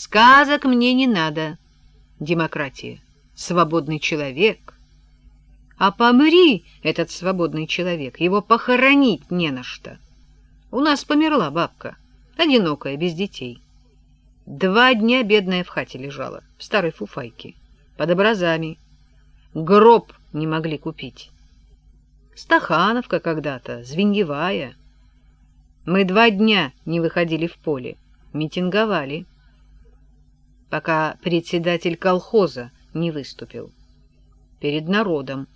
Сказок мне не надо. Демократия. Свободный человек. А помри этот свободный человек, его похоронить не на что. У нас померла бабка, одинокая, без детей. Два дня бедная в хате лежала, в старой фуфайке, под образами. Гроб не могли купить. Стахановка когда-то, Звеньевая. Мы два дня не выходили в поле, митинговали пока председатель колхоза не выступил перед народом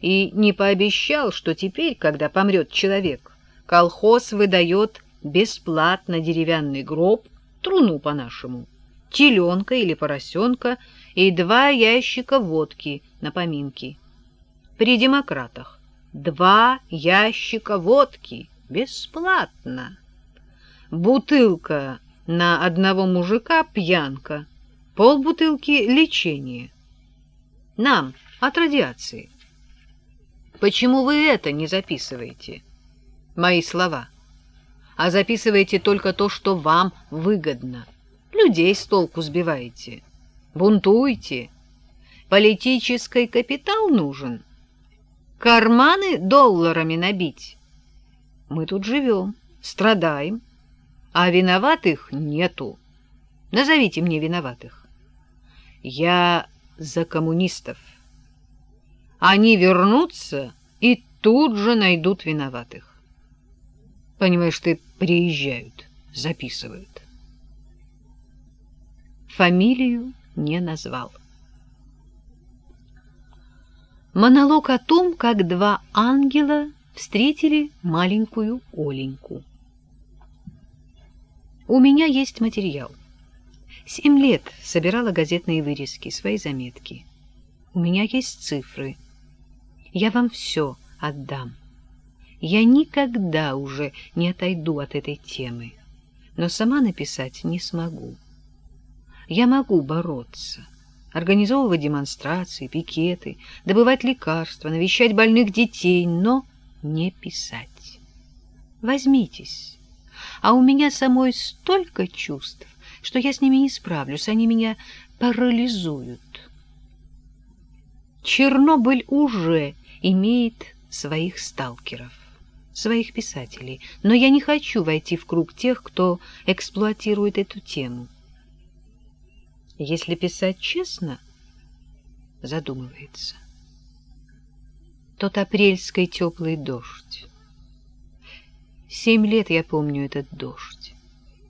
и не пообещал, что теперь, когда помрет человек, колхоз выдает бесплатно деревянный гроб, труну по-нашему, теленка или поросенка и два ящика водки на поминки. При демократах два ящика водки бесплатно. Бутылка на одного мужика пьянка — полбутылки лечения. Нам от радиации. Почему вы это не записываете? Мои слова. А записываете только то, что вам выгодно. Людей с толку сбиваете. Бунтуйте. Политический капитал нужен. Карманы долларами набить. Мы тут живем, страдаем, а виноватых нету. Назовите мне виноватых. Я за коммунистов. Они вернутся и тут же найдут виноватых. Понимаешь, ты приезжают, записывают. Фамилию не назвал. Монолог о том, как два ангела встретили маленькую Оленьку. У меня есть материал. Семь лет собирала газетные вырезки, свои заметки. У меня есть цифры. Я вам все отдам. Я никогда уже не отойду от этой темы, но сама написать не смогу. Я могу бороться, организовывать демонстрации, пикеты, добывать лекарства, навещать больных детей, но не писать. Возьмитесь, а у меня самой столько чувств, что я с ними не справлюсь, они меня парализуют. Чернобыль уже имеет своих сталкеров, своих писателей, но я не хочу войти в круг тех, кто эксплуатирует эту тему. Если писать честно, задумывается. Тот апрельский теплый дождь. Семь лет я помню этот дождь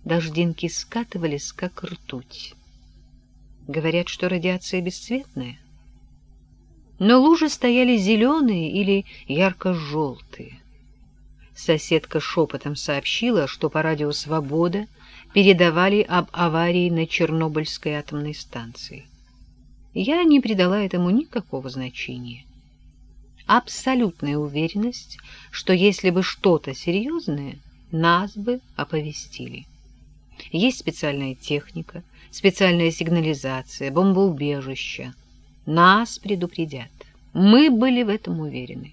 дождинки скатывались, как ртуть. Говорят, что радиация бесцветная. Но лужи стояли зеленые или ярко-желтые. Соседка шепотом сообщила, что по радио «Свобода» передавали об аварии на Чернобыльской атомной станции. Я не придала этому никакого значения. Абсолютная уверенность, что если бы что-то серьезное, нас бы оповестили. Есть специальная техника, специальная сигнализация, бомбоубежища. Нас предупредят. Мы были в этом уверены.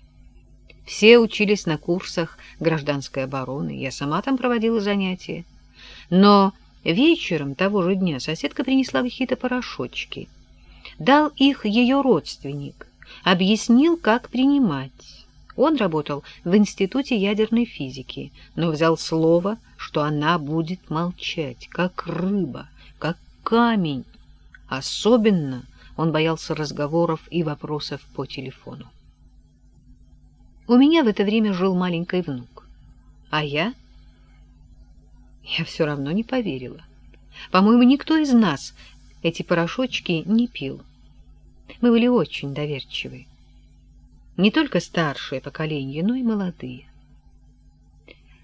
Все учились на курсах гражданской обороны, я сама там проводила занятия. Но вечером того же дня соседка принесла какие-то порошочки. Дал их ее родственник, объяснил, как принимать. Он работал в Институте ядерной физики, но взял слово, что она будет молчать, как рыба, как камень. Особенно он боялся разговоров и вопросов по телефону. У меня в это время жил маленький внук, а я... Я все равно не поверила. По-моему, никто из нас эти порошочки не пил. Мы были очень доверчивы не только старшее поколение, но и молодые.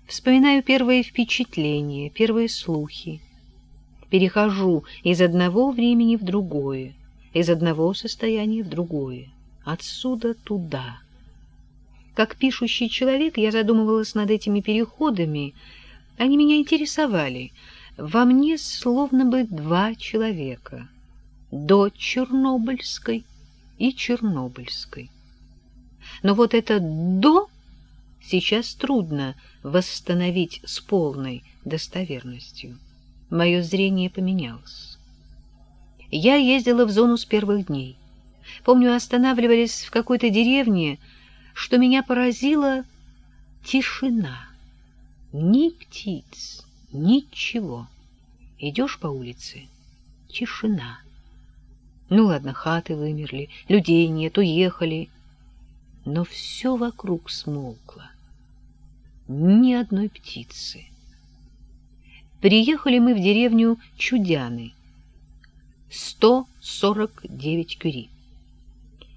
Вспоминаю первые впечатления, первые слухи. Перехожу из одного времени в другое, из одного состояния в другое, отсюда туда. Как пишущий человек я задумывалась над этими переходами, они меня интересовали. Во мне словно бы два человека — до Чернобыльской и Чернобыльской. Но вот это «до» сейчас трудно восстановить с полной достоверностью. Мое зрение поменялось. Я ездила в зону с первых дней. Помню, останавливались в какой-то деревне, что меня поразила тишина. Ни птиц, ничего. Идешь по улице — тишина. Ну ладно, хаты вымерли, людей нет, уехали. Но все вокруг смолкло. Ни одной птицы. Приехали мы в деревню Чудяны. 149 кюри.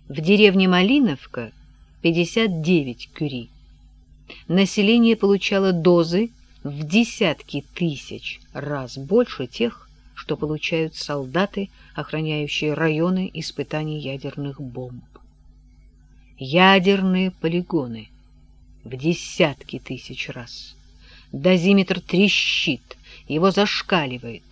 В деревне Малиновка 59 кюри. Население получало дозы в десятки тысяч раз больше тех, что получают солдаты, охраняющие районы испытаний ядерных бомб. Ядерные полигоны в десятки тысяч раз. Дозиметр трещит, его зашкаливает.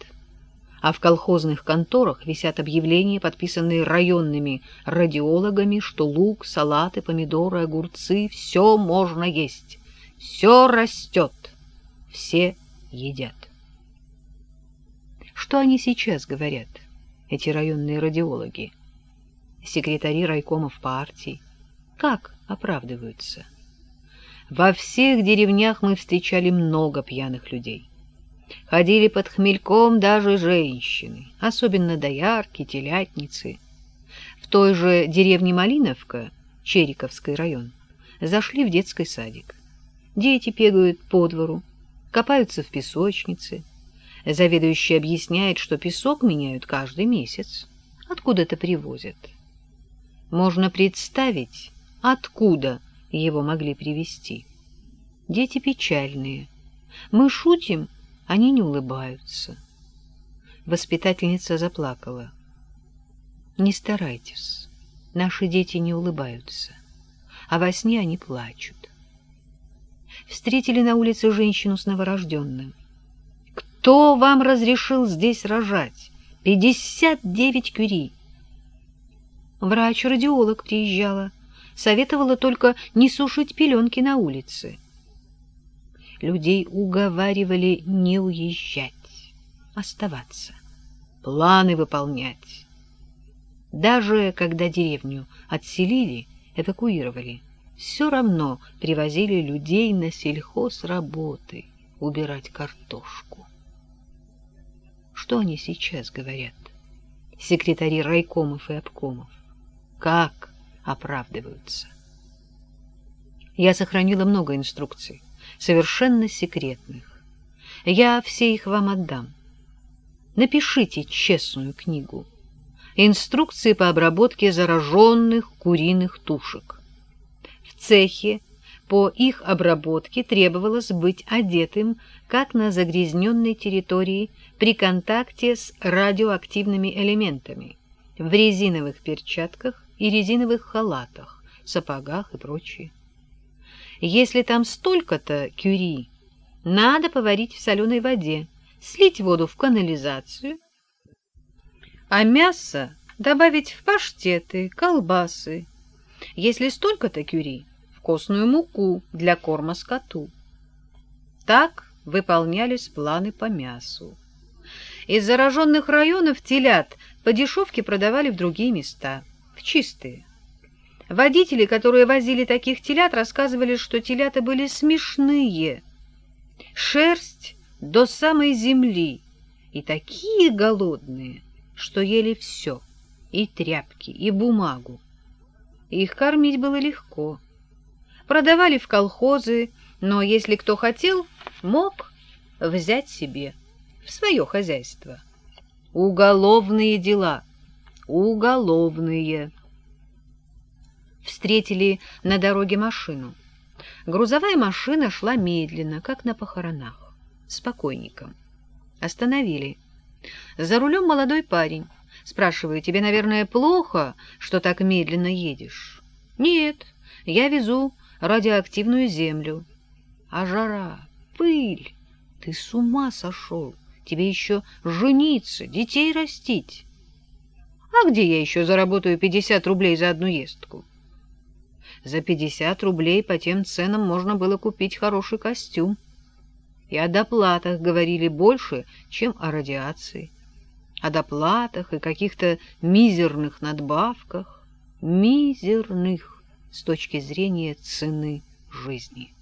А в колхозных конторах висят объявления, подписанные районными радиологами, что лук, салаты, помидоры, огурцы — все можно есть, все растет, все едят. Что они сейчас говорят, эти районные радиологи? Секретари райкомов партий? Как оправдываются? Во всех деревнях мы встречали много пьяных людей. Ходили под хмельком даже женщины, особенно доярки, телятницы. В той же деревне Малиновка, Чериковский район, зашли в детский садик. Дети бегают по двору, копаются в песочнице. Заведующий объясняет, что песок меняют каждый месяц. Откуда-то привозят. Можно представить, откуда его могли привезти. Дети печальные. Мы шутим, они не улыбаются. Воспитательница заплакала. Не старайтесь, наши дети не улыбаются, а во сне они плачут. Встретили на улице женщину с новорожденным. Кто вам разрешил здесь рожать? Пятьдесят девять кюри. Врач-радиолог приезжала, советовала только не сушить пеленки на улице людей уговаривали не уезжать, оставаться, планы выполнять. Даже когда деревню отселили, эвакуировали, все равно привозили людей на сельхозработы убирать картошку. Что они сейчас говорят? Секретари райкомов и обкомов. Как оправдываются? Я сохранила много инструкций совершенно секретных. Я все их вам отдам. Напишите честную книгу. Инструкции по обработке зараженных куриных тушек. В цехе по их обработке требовалось быть одетым, как на загрязненной территории, при контакте с радиоактивными элементами, в резиновых перчатках и резиновых халатах, сапогах и прочее. Если там столько-то кюри, надо поварить в соленой воде, слить воду в канализацию, а мясо добавить в паштеты, колбасы. Если столько-то кюри, вкусную муку для корма скоту. Так выполнялись планы по мясу. Из зараженных районов телят по дешевке продавали в другие места, в чистые. Водители, которые возили таких телят, рассказывали, что телята были смешные. Шерсть до самой земли и такие голодные, что ели все, и тряпки, и бумагу. Их кормить было легко. Продавали в колхозы, но если кто хотел, мог взять себе в свое хозяйство. Уголовные дела, уголовные встретили на дороге машину. Грузовая машина шла медленно, как на похоронах, с. Остановили. За рулем молодой парень. Спрашиваю, тебе, наверное, плохо, что так медленно едешь? Нет, я везу радиоактивную землю. А жара, пыль, ты с ума сошел. Тебе еще жениться, детей растить. А где я еще заработаю пятьдесят рублей за одну ездку? За пятьдесят рублей по тем ценам можно было купить хороший костюм. И о доплатах говорили больше, чем о радиации. о доплатах и каких-то мизерных надбавках, мизерных с точки зрения цены жизни.